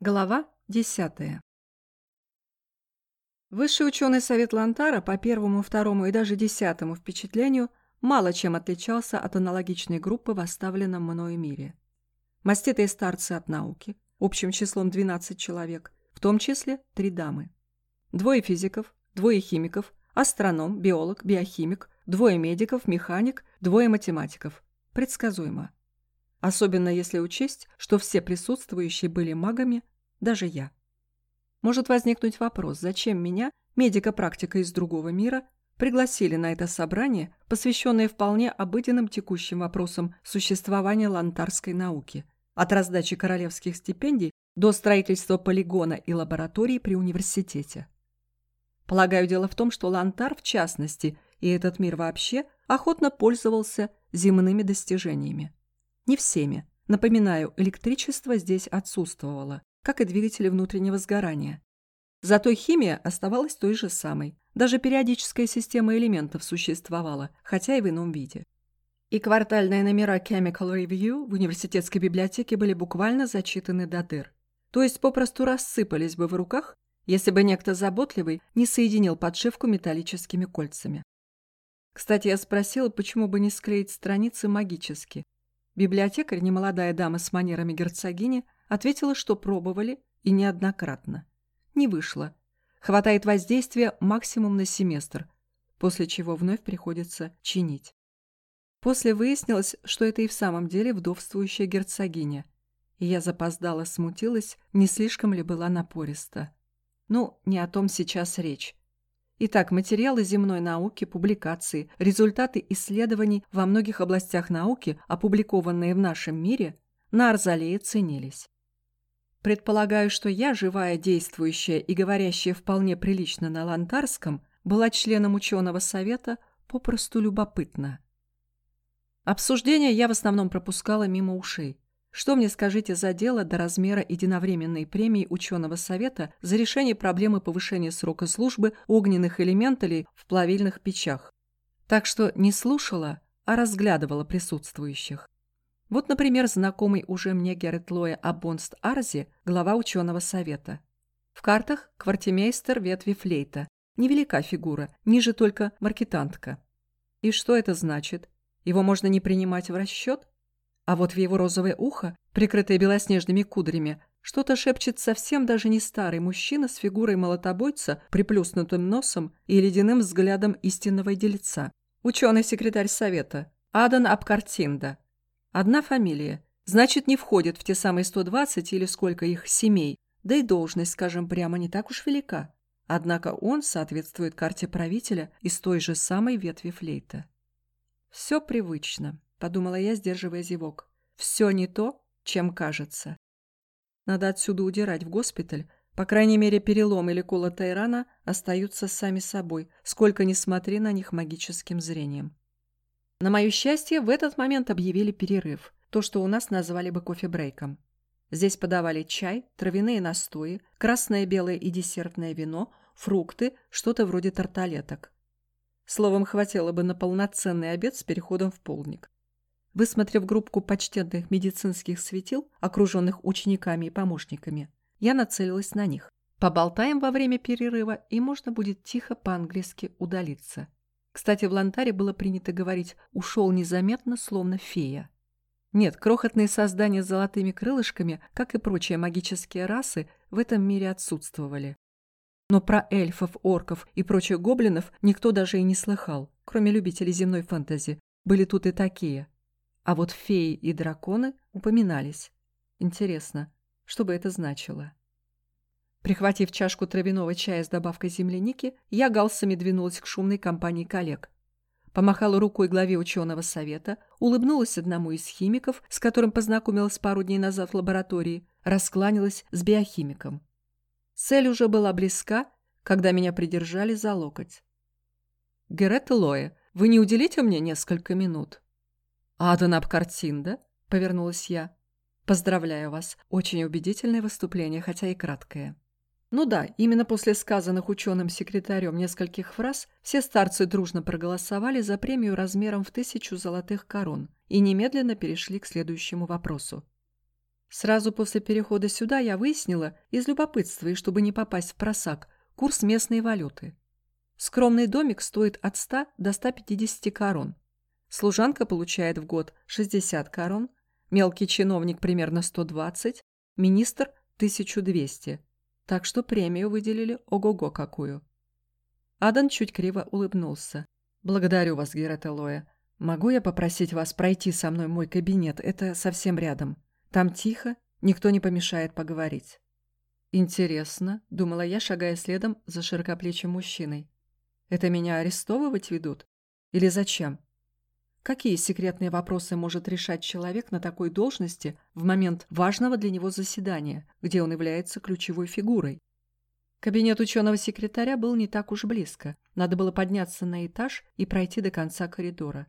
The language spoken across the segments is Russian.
Глава 10. Высший ученый совет Лантара по первому, второму и даже десятому впечатлению мало чем отличался от аналогичной группы в оставленном мною мире. Маститые старцы от науки, общим числом 12 человек, в том числе три дамы. Двое физиков, двое химиков, астроном, биолог, биохимик, двое медиков, механик, двое математиков. Предсказуемо. Особенно если учесть, что все присутствующие были магами, даже я. Может возникнуть вопрос, зачем меня, медика-практика из другого мира, пригласили на это собрание, посвященное вполне обыденным текущим вопросам существования лантарской науки, от раздачи королевских стипендий до строительства полигона и лаборатории при университете. Полагаю, дело в том, что Лантар, в частности, и этот мир вообще, охотно пользовался земными достижениями. Не всеми. Напоминаю, электричество здесь отсутствовало, как и двигатели внутреннего сгорания. Зато химия оставалась той же самой. Даже периодическая система элементов существовала, хотя и в ином виде. И квартальные номера Chemical Review в университетской библиотеке были буквально зачитаны до дыр. То есть попросту рассыпались бы в руках, если бы некто заботливый не соединил подшивку металлическими кольцами. Кстати, я спросила, почему бы не склеить страницы магически, Библиотекарь, немолодая дама с манерами герцогини, ответила, что пробовали и неоднократно. Не вышло. Хватает воздействия максимум на семестр, после чего вновь приходится чинить. После выяснилось, что это и в самом деле вдовствующая герцогиня. И я запоздала, смутилась, не слишком ли была напориста. Ну, не о том сейчас речь. Итак, материалы земной науки, публикации, результаты исследований во многих областях науки, опубликованные в нашем мире, на Арзалее ценились. Предполагаю, что я, живая, действующая и говорящая вполне прилично на лантарском, была членом ученого совета попросту любопытна. Обсуждения я в основном пропускала мимо ушей. Что мне, скажите, за дело до размера единовременной премии ученого совета за решение проблемы повышения срока службы огненных элементалей в плавильных печах? Так что не слушала, а разглядывала присутствующих. Вот, например, знакомый уже мне Герет Лоя Абонст Арзи, глава ученого совета. В картах квартимейстер ветви флейта. Невелика фигура, ниже только маркетантка. И что это значит? Его можно не принимать в расчет? А вот в его розовое ухо, прикрытое белоснежными кудрями, что-то шепчет совсем даже не старый мужчина с фигурой молотобойца, приплюснутым носом и ледяным взглядом истинного дельца. Ученый-секретарь совета. Адан Абкартинда. Одна фамилия. Значит, не входит в те самые 120 или сколько их семей. Да и должность, скажем прямо, не так уж велика. Однако он соответствует карте правителя из той же самой ветви флейта. Все привычно. — подумала я, сдерживая зевок. «Все не то, чем кажется. Надо отсюда удирать в госпиталь. По крайней мере, перелом или колотая рана остаются сами собой, сколько ни смотри на них магическим зрением». На мое счастье, в этот момент объявили перерыв, то, что у нас назвали бы кофе-брейком. Здесь подавали чай, травяные настои, красное, белое и десертное вино, фрукты, что-то вроде тарталеток. Словом, хватило бы на полноценный обед с переходом в полдник. Высмотрев группку почтенных медицинских светил, окруженных учениками и помощниками, я нацелилась на них. Поболтаем во время перерыва, и можно будет тихо по-английски удалиться. Кстати, в Лантаре было принято говорить «ушел незаметно, словно фея». Нет, крохотные создания с золотыми крылышками, как и прочие магические расы, в этом мире отсутствовали. Но про эльфов, орков и прочих гоблинов никто даже и не слыхал, кроме любителей земной фэнтези. Были тут и такие – а вот феи и драконы упоминались. Интересно, что бы это значило? Прихватив чашку травяного чая с добавкой земляники, я галсами двинулась к шумной компании коллег. Помахала рукой главе ученого совета, улыбнулась одному из химиков, с которым познакомилась пару дней назад в лаборатории, раскланялась с биохимиком. Цель уже была близка, когда меня придержали за локоть. «Герет Лоэ, вы не уделите мне несколько минут?» «Аданаб Картинда?» — повернулась я. «Поздравляю вас. Очень убедительное выступление, хотя и краткое». Ну да, именно после сказанных ученым-секретарем нескольких фраз все старцы дружно проголосовали за премию размером в тысячу золотых корон и немедленно перешли к следующему вопросу. Сразу после перехода сюда я выяснила, из любопытства и чтобы не попасть в просак, курс местной валюты. Скромный домик стоит от 100 до 150 корон. Служанка получает в год 60 корон, мелкий чиновник примерно 120, министр 1200. Так что премию выделили ого-го какую. Адан чуть криво улыбнулся. «Благодарю вас, Герета Лоя. Могу я попросить вас пройти со мной мой кабинет? Это совсем рядом. Там тихо, никто не помешает поговорить». «Интересно», — думала я, шагая следом за широкоплечим мужчиной. «Это меня арестовывать ведут? Или зачем?» Какие секретные вопросы может решать человек на такой должности в момент важного для него заседания, где он является ключевой фигурой? Кабинет ученого-секретаря был не так уж близко. Надо было подняться на этаж и пройти до конца коридора.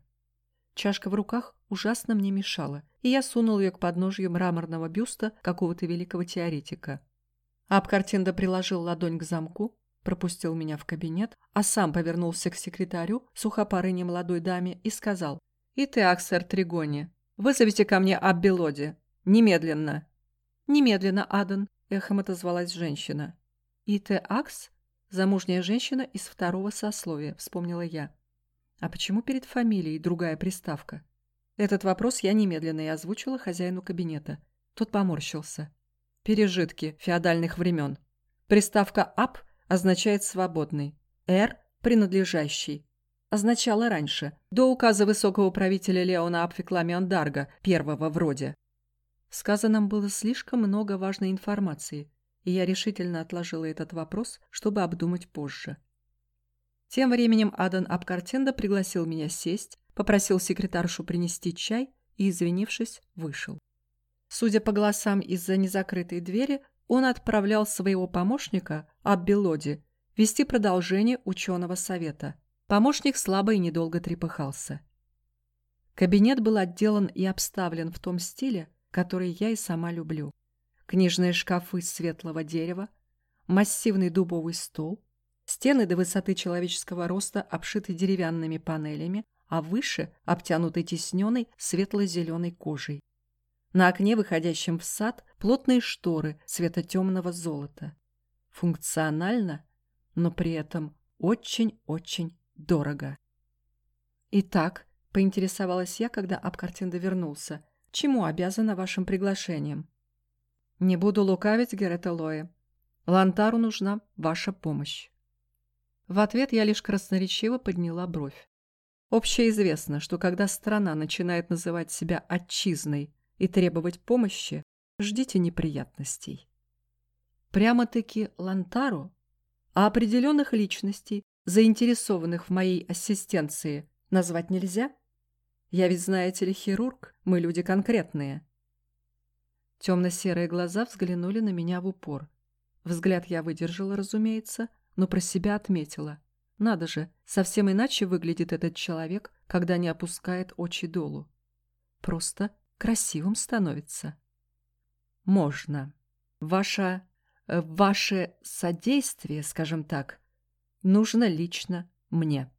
Чашка в руках ужасно мне мешала, и я сунул ее к подножью мраморного бюста какого-то великого теоретика. Абкартинда приложил ладонь к замку, пропустил меня в кабинет, а сам повернулся к секретарю, сухопарой немолодой даме, и сказал «И ты, Аксер Тригони, вызовите ко мне Аббелоди. Немедленно». «Немедленно, Адан», — эхом отозвалась женщина. «И Акс?» Замужняя женщина из второго сословия, вспомнила я. А почему перед фамилией другая приставка? Этот вопрос я немедленно и озвучила хозяину кабинета. Тот поморщился. Пережитки феодальных времен. Приставка «ап» означает «свободный», «р» – «принадлежащий». Означало раньше, до указа высокого правителя Леона Апфикламиан Дарга, первого в роде. В сказанном было слишком много важной информации, и я решительно отложила этот вопрос, чтобы обдумать позже. Тем временем Адан Абкартенда пригласил меня сесть, попросил секретаршу принести чай и, извинившись, вышел. Судя по голосам из-за незакрытой двери, он отправлял своего помощника, Аббелоди, вести продолжение ученого совета. Помощник слабо и недолго трепыхался. Кабинет был отделан и обставлен в том стиле, который я и сама люблю. Книжные шкафы светлого дерева, массивный дубовый стол, стены до высоты человеческого роста обшиты деревянными панелями, а выше обтянуты тисненной светло-зеленой кожей. На окне, выходящем в сад, плотные шторы цвета темного золота. Функционально, но при этом очень-очень дорого. «Итак», — поинтересовалась я, когда Абкартинда вернулся, «чему обязана вашим приглашением?» «Не буду лукавить, Герета Лоя. Лантару нужна ваша помощь». В ответ я лишь красноречиво подняла бровь. Общеизвестно, что когда страна начинает называть себя отчизной и требовать помощи, ждите неприятностей. Прямо-таки Лантару, а определенных личностей, заинтересованных в моей ассистенции, назвать нельзя? Я ведь, знаете ли, хирург, мы люди конкретные. Темно-серые глаза взглянули на меня в упор. Взгляд я выдержала, разумеется, но про себя отметила. Надо же, совсем иначе выглядит этот человек, когда не опускает очи долу. Просто красивым становится. Можно. Ваше... Э, ваше содействие, скажем так, нужно лично мне.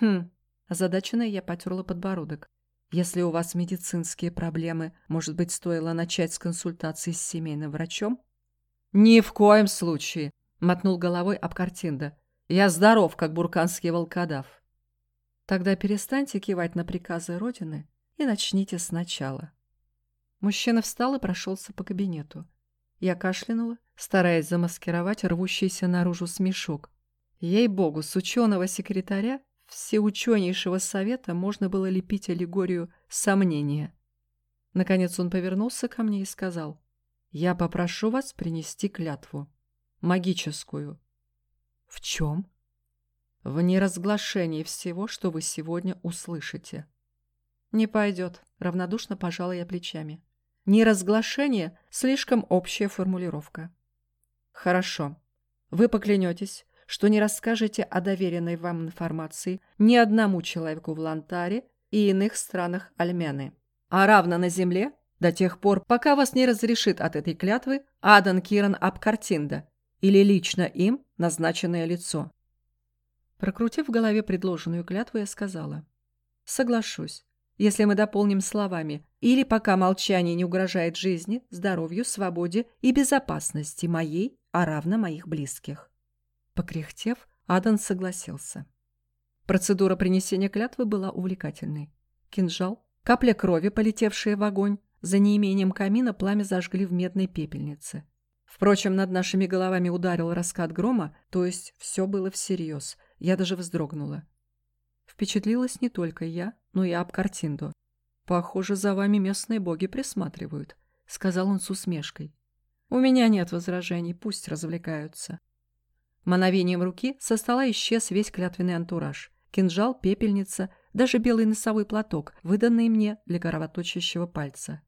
Хм, озадаченная я потерла подбородок. Если у вас медицинские проблемы, может быть, стоило начать с консультации с семейным врачом? Ни в коем случае, мотнул головой об картинда. Я здоров, как бурканский волкодав. Тогда перестаньте кивать на приказы Родины и начните сначала. Мужчина встал и прошелся по кабинету. Я кашлянула, стараясь замаскировать рвущийся наружу смешок. Ей-богу, с ученого секретаря всеученейшего совета можно было лепить аллегорию сомнения. Наконец он повернулся ко мне и сказал, «Я попрошу вас принести клятву. Магическую». «В чем?» «В неразглашении всего, что вы сегодня услышите». «Не пойдет», — равнодушно пожала я плечами. «Неразглашение — слишком общая формулировка». «Хорошо. Вы поклянетесь, что не расскажете о доверенной вам информации ни одному человеку в Лантаре и иных странах Альмены, а равно на земле до тех пор, пока вас не разрешит от этой клятвы Адан Киран Абкартинда или лично им назначенное лицо». Прокрутив в голове предложенную клятву, я сказала «Соглашусь если мы дополним словами «или пока молчание не угрожает жизни, здоровью, свободе и безопасности моей, а равно моих близких». Покряхтев, Адан согласился. Процедура принесения клятвы была увлекательной. Кинжал, капля крови, полетевшая в огонь, за неимением камина пламя зажгли в медной пепельнице. Впрочем, над нашими головами ударил раскат грома, то есть все было всерьез. Я даже вздрогнула. Впечатлилась не только я, но и Абкартиндо. «Похоже, за вами местные боги присматривают», — сказал он с усмешкой. «У меня нет возражений, пусть развлекаются». Мановением руки со стола исчез весь клятвенный антураж. Кинжал, пепельница, даже белый носовой платок, выданный мне для кровоточащего пальца.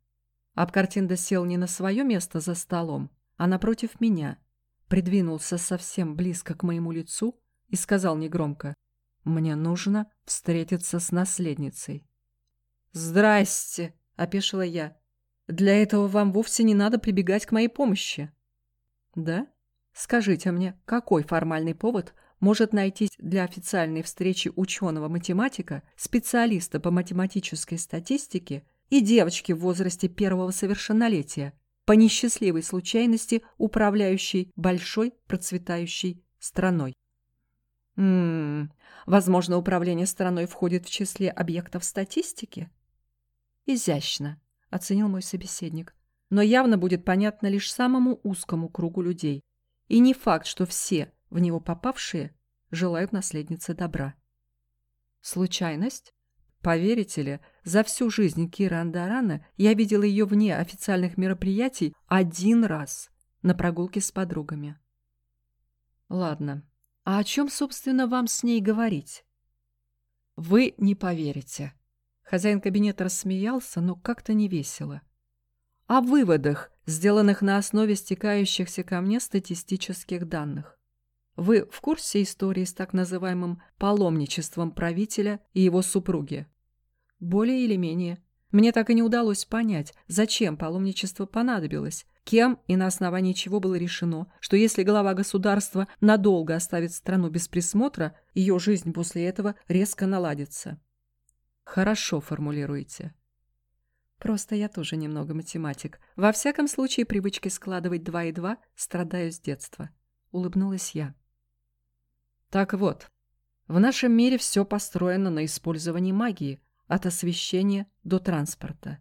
Абкартинда сел не на свое место за столом, а напротив меня, придвинулся совсем близко к моему лицу и сказал негромко «Мне нужно встретиться с наследницей». «Здрасте!» — опешила я. «Для этого вам вовсе не надо прибегать к моей помощи». «Да? Скажите мне, какой формальный повод может найтись для официальной встречи ученого-математика, специалиста по математической статистике и девочки в возрасте первого совершеннолетия, по несчастливой случайности управляющей большой процветающей страной. Ммм, возможно, управление страной входит в числе объектов статистики? Изящно, оценил мой собеседник. Но явно будет понятно лишь самому узкому кругу людей. И не факт, что все, в него попавшие, желают наследнице добра. Случайность? Поверите ли, за всю жизнь Кира Андарана я видела ее вне официальных мероприятий один раз на прогулке с подругами. Ладно, а о чем, собственно, вам с ней говорить? Вы не поверите. Хозяин кабинета рассмеялся, но как-то не весело. О выводах, сделанных на основе стекающихся ко мне статистических данных. Вы в курсе истории с так называемым паломничеством правителя и его супруги? Более или менее. Мне так и не удалось понять, зачем паломничество понадобилось, кем и на основании чего было решено, что если глава государства надолго оставит страну без присмотра, ее жизнь после этого резко наладится. Хорошо формулируете. Просто я тоже немного математик. Во всяком случае, привычки складывать два и два страдаю с детства. Улыбнулась я. Так вот, в нашем мире все построено на использовании магии, от освещения до транспорта.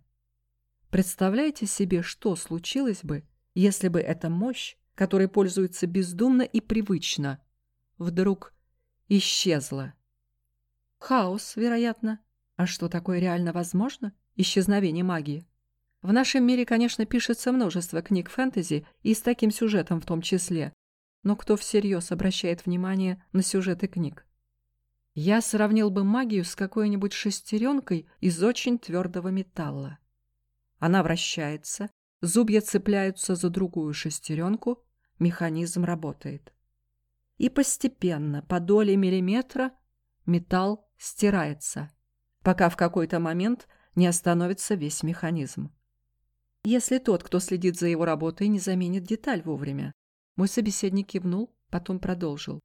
Представляете себе, что случилось бы, если бы эта мощь, которой пользуются бездумно и привычно, вдруг исчезла? Хаос, вероятно. А что такое реально возможно? Исчезновение магии. В нашем мире, конечно, пишется множество книг фэнтези и с таким сюжетом в том числе. Но кто всерьез обращает внимание на сюжеты книг? Я сравнил бы магию с какой-нибудь шестеренкой из очень твердого металла. Она вращается, зубья цепляются за другую шестеренку, механизм работает. И постепенно, по доле миллиметра, металл стирается, пока в какой-то момент не остановится весь механизм. Если тот, кто следит за его работой, не заменит деталь вовремя. Мой собеседник кивнул, потом продолжил.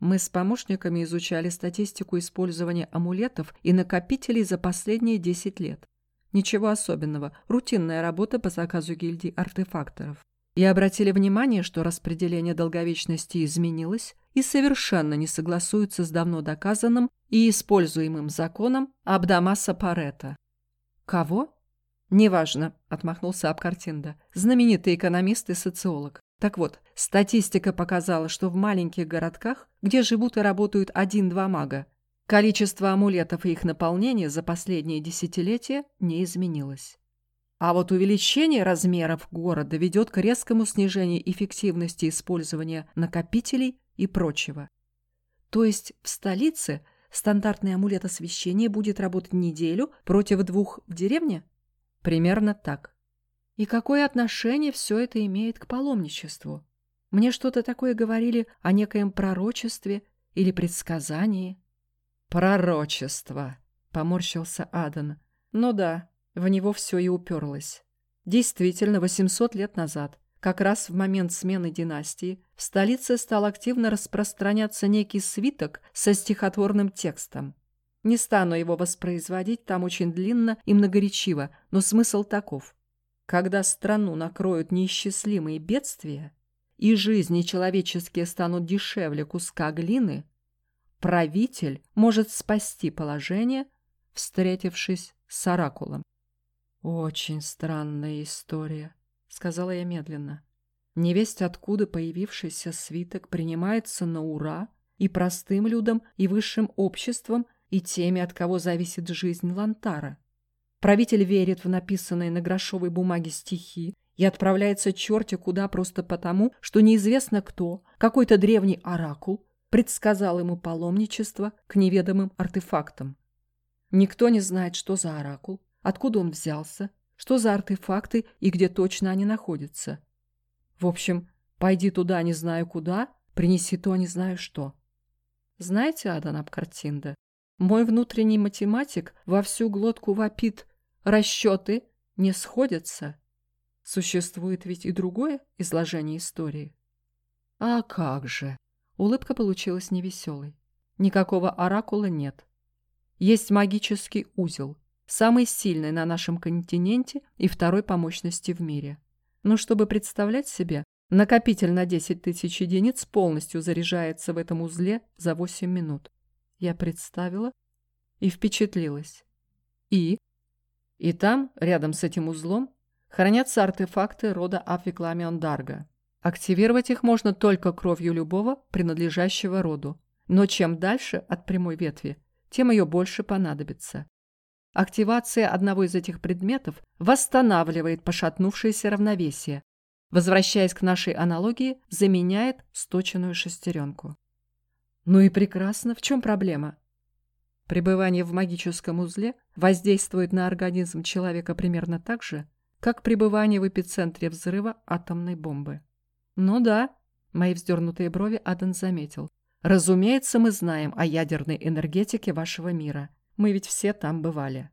Мы с помощниками изучали статистику использования амулетов и накопителей за последние 10 лет. Ничего особенного, рутинная работа по заказу гильдии артефакторов. И обратили внимание, что распределение долговечности изменилось и совершенно не согласуется с давно доказанным и используемым законом Абдамаса Парета. «Кого?» «Неважно», — отмахнулся Абкартинда, знаменитый экономист и социолог. Так вот, статистика показала, что в маленьких городках, где живут и работают один-два мага, количество амулетов и их наполнение за последние десятилетия не изменилось. А вот увеличение размеров города ведет к резкому снижению эффективности использования накопителей и прочего. То есть в столице стандартный амулет освещения будет работать неделю против двух в деревне? Примерно так. И какое отношение все это имеет к паломничеству? Мне что-то такое говорили о некоем пророчестве или предсказании. «Пророчество!» — поморщился Адан. «Ну да, в него все и уперлось. Действительно, 800 лет назад, как раз в момент смены династии, в столице стал активно распространяться некий свиток со стихотворным текстом. Не стану его воспроизводить, там очень длинно и многоречиво, но смысл таков. Когда страну накроют неисчислимые бедствия, и жизни человеческие станут дешевле куска глины, правитель может спасти положение, встретившись с оракулом. «Очень странная история», — сказала я медленно. Невесть, откуда появившийся свиток принимается на ура и простым людям, и высшим обществом, и теми, от кого зависит жизнь Лантара. Правитель верит в написанные на грошовой бумаге стихи и отправляется черти куда просто потому, что неизвестно кто, какой-то древний оракул, предсказал ему паломничество к неведомым артефактам. Никто не знает, что за оракул, откуда он взялся, что за артефакты и где точно они находятся. В общем, пойди туда не знаю куда, принеси то не знаю что. Знаете, Аданаб Картинда, мой внутренний математик во всю глотку вопит «Расчеты не сходятся». Существует ведь и другое изложение истории. А как же? Улыбка получилась невеселой. Никакого оракула нет. Есть магический узел, самый сильный на нашем континенте и второй по мощности в мире. Но чтобы представлять себе, накопитель на 10 тысяч единиц полностью заряжается в этом узле за 8 минут. Я представила и впечатлилась. И? И там, рядом с этим узлом, хранятся артефакты рода Афикламион Дарга. Активировать их можно только кровью любого, принадлежащего роду. Но чем дальше от прямой ветви, тем ее больше понадобится. Активация одного из этих предметов восстанавливает пошатнувшееся равновесие. Возвращаясь к нашей аналогии, заменяет сточенную шестеренку. Ну и прекрасно, в чем проблема? Пребывание в магическом узле воздействует на организм человека примерно так же, как пребывание в эпицентре взрыва атомной бомбы. Ну да, мои вздернутые брови Адан заметил. Разумеется, мы знаем о ядерной энергетике вашего мира. Мы ведь все там бывали.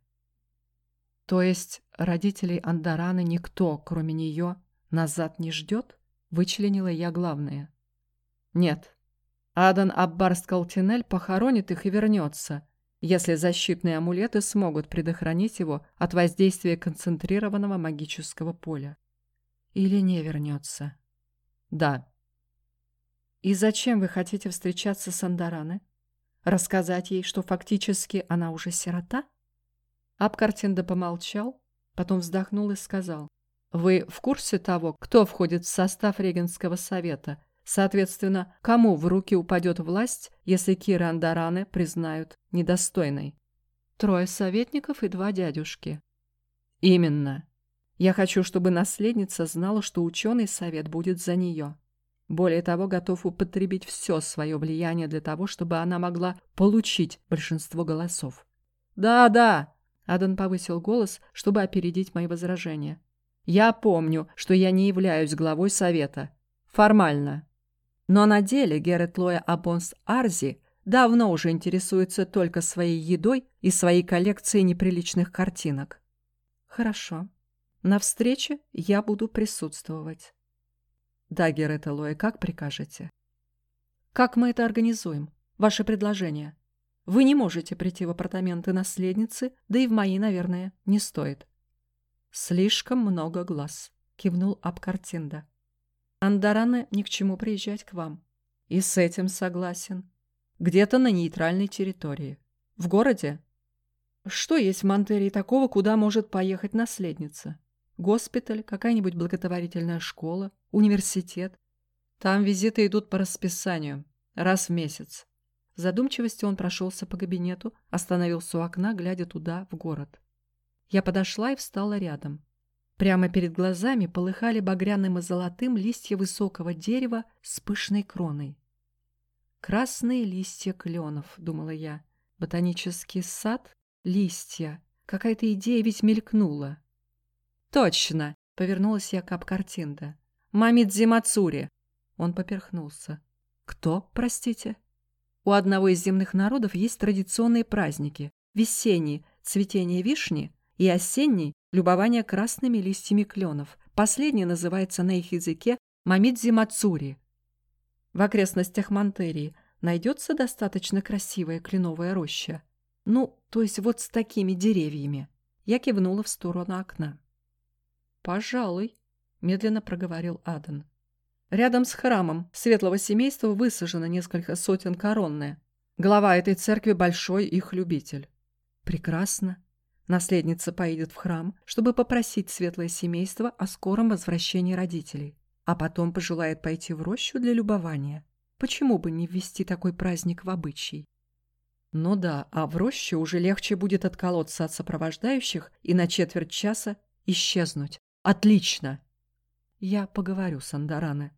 То есть родителей Андараны никто, кроме нее, назад не ждет? Вычленила я главное. Нет, Адан Аббар Скалтинель похоронит их и вернется, если защитные амулеты смогут предохранить его от воздействия концентрированного магического поля. Или не вернется. Да. И зачем вы хотите встречаться с Андараны? Рассказать ей, что фактически она уже сирота? Абкартинда помолчал, потом вздохнул и сказал. Вы в курсе того, кто входит в состав регенского совета Соответственно, кому в руки упадет власть, если Кира Андараны признают недостойной? Трое советников и два дядюшки. Именно. Я хочу, чтобы наследница знала, что ученый совет будет за нее. Более того, готов употребить все свое влияние для того, чтобы она могла получить большинство голосов. «Да, да!» — Адан повысил голос, чтобы опередить мои возражения. «Я помню, что я не являюсь главой совета. Формально. Но на деле Герет Лоя Абонс Арзи давно уже интересуется только своей едой и своей коллекцией неприличных картинок. Хорошо. На встрече я буду присутствовать. Да, Герет Лоя, как прикажете? Как мы это организуем? Ваше предложение. Вы не можете прийти в апартаменты наследницы, да и в мои, наверное, не стоит. Слишком много глаз, кивнул Абкартинда. Андарана ни к чему приезжать к вам. И с этим согласен. Где-то на нейтральной территории. В городе? Что есть в Монтерии такого, куда может поехать наследница? Госпиталь, какая-нибудь благотворительная школа, университет. Там визиты идут по расписанию, раз в месяц. В задумчивости он прошелся по кабинету, остановился у окна, глядя туда, в город. Я подошла и встала рядом. Прямо перед глазами полыхали багряным и золотым листья высокого дерева с пышной кроной. «Красные листья кленов», — думала я. «Ботанический сад? Листья. Какая-то идея ведь мелькнула». «Точно!» — повернулась я к Апкартинда. «Мамидзи Мацури!» Он поперхнулся. «Кто, простите?» У одного из земных народов есть традиционные праздники. Весенний – цветение вишни и осенний любование красными листьями кленов. Последний называется на их языке Мамидзи Мацури. В окрестностях Монтерии найдется достаточно красивая кленовая роща. Ну, то есть вот с такими деревьями. Я кивнула в сторону окна. «Пожалуй», — медленно проговорил Адан. «Рядом с храмом светлого семейства высажено несколько сотен коронное. Глава этой церкви большой их любитель». «Прекрасно. Наследница поедет в храм, чтобы попросить светлое семейство о скором возвращении родителей, а потом пожелает пойти в рощу для любования. Почему бы не ввести такой праздник в обычай? Ну да, а в роще уже легче будет отколоться от сопровождающих и на четверть часа исчезнуть. Отлично! Я поговорю с Андарана.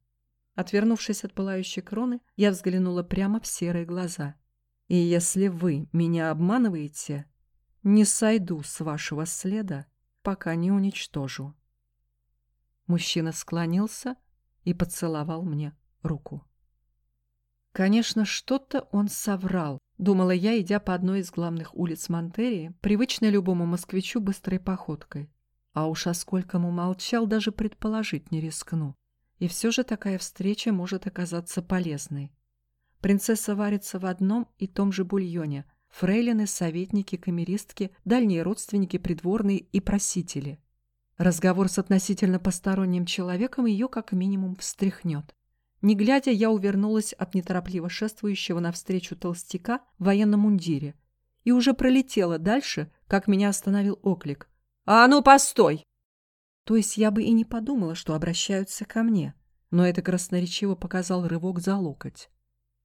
Отвернувшись от пылающей кроны, я взглянула прямо в серые глаза. И если вы меня обманываете, не сойду с вашего следа, пока не уничтожу. Мужчина склонился и поцеловал мне руку. Конечно, что-то он соврал, думала я, идя по одной из главных улиц Монтерии, привычной любому москвичу быстрой походкой. А уж о скольком умолчал, даже предположить не рискну. И все же такая встреча может оказаться полезной. Принцесса варится в одном и том же бульоне, фрейлины, советники, камеристки, дальние родственники, придворные и просители. Разговор с относительно посторонним человеком ее как минимум встряхнет. Не глядя, я увернулась от неторопливо шествующего навстречу толстяка в военном мундире и уже пролетела дальше, как меня остановил оклик. «А ну, постой!» То есть я бы и не подумала, что обращаются ко мне, но это красноречиво показал рывок за локоть.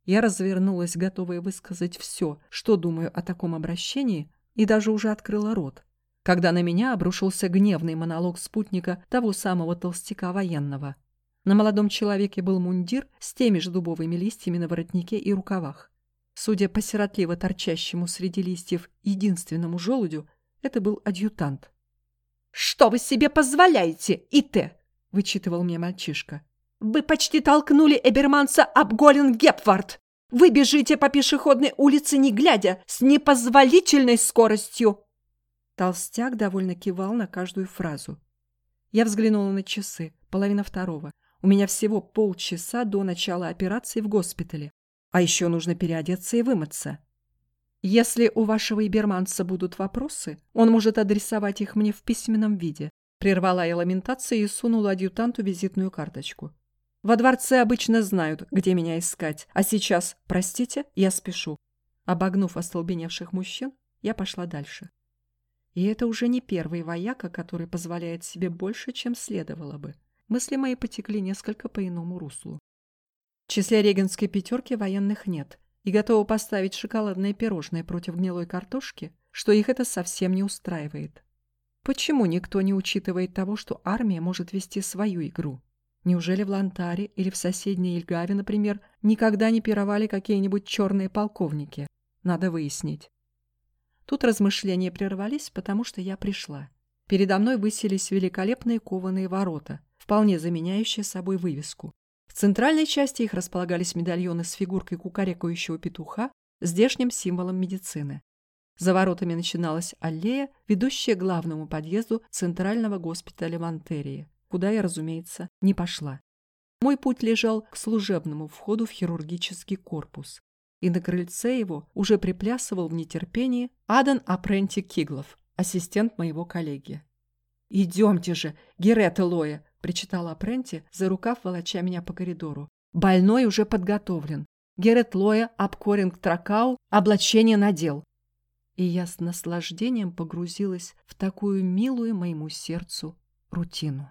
Я развернулась, готовая высказать все, что думаю о таком обращении, и даже уже открыла рот, когда на меня обрушился гневный монолог спутника того самого толстяка военного. На молодом человеке был мундир с теми же дубовыми листьями на воротнике и рукавах. Судя по сиротливо торчащему среди листьев единственному желудю, это был адъютант. «Что вы себе позволяете, Ите?» — вычитывал мне мальчишка. Вы почти толкнули эберманца об Голен Гепвард. Вы бежите по пешеходной улице, не глядя, с непозволительной скоростью. Толстяк довольно кивал на каждую фразу. Я взглянула на часы, половина второго. У меня всего полчаса до начала операции в госпитале. А еще нужно переодеться и вымыться. Если у вашего иберманца будут вопросы, он может адресовать их мне в письменном виде. Прервала я ламентацию и сунула адъютанту визитную карточку. Во дворце обычно знают, где меня искать. А сейчас, простите, я спешу. Обогнув остолбеневших мужчин, я пошла дальше. И это уже не первый вояка, который позволяет себе больше, чем следовало бы. Мысли мои потекли несколько по иному руслу. В числе регенской пятерки военных нет, и готова поставить шоколадное пирожное против гнилой картошки, что их это совсем не устраивает. Почему никто не учитывает того, что армия может вести свою игру? Неужели в Лантаре или в соседней Ильгаве, например, никогда не пировали какие-нибудь черные полковники? Надо выяснить. Тут размышления прервались, потому что я пришла. Передо мной высились великолепные кованые ворота, вполне заменяющие собой вывеску. Центральной части их располагались медальоны с фигуркой кукарекающего петуха, здешним символом медицины. За воротами начиналась аллея, ведущая к главному подъезду центрального госпиталя Монтерии куда я, разумеется, не пошла. Мой путь лежал к служебному входу в хирургический корпус, и на крыльце его уже приплясывал в нетерпении Адан Апренти Киглов, ассистент моего коллеги. «Идемте же, Герета Лоя!» – причитала Апренти, за рукав волоча меня по коридору. «Больной уже подготовлен. Герет Лоя, обкоринг тракау, облачение надел». И я с наслаждением погрузилась в такую милую моему сердцу рутину.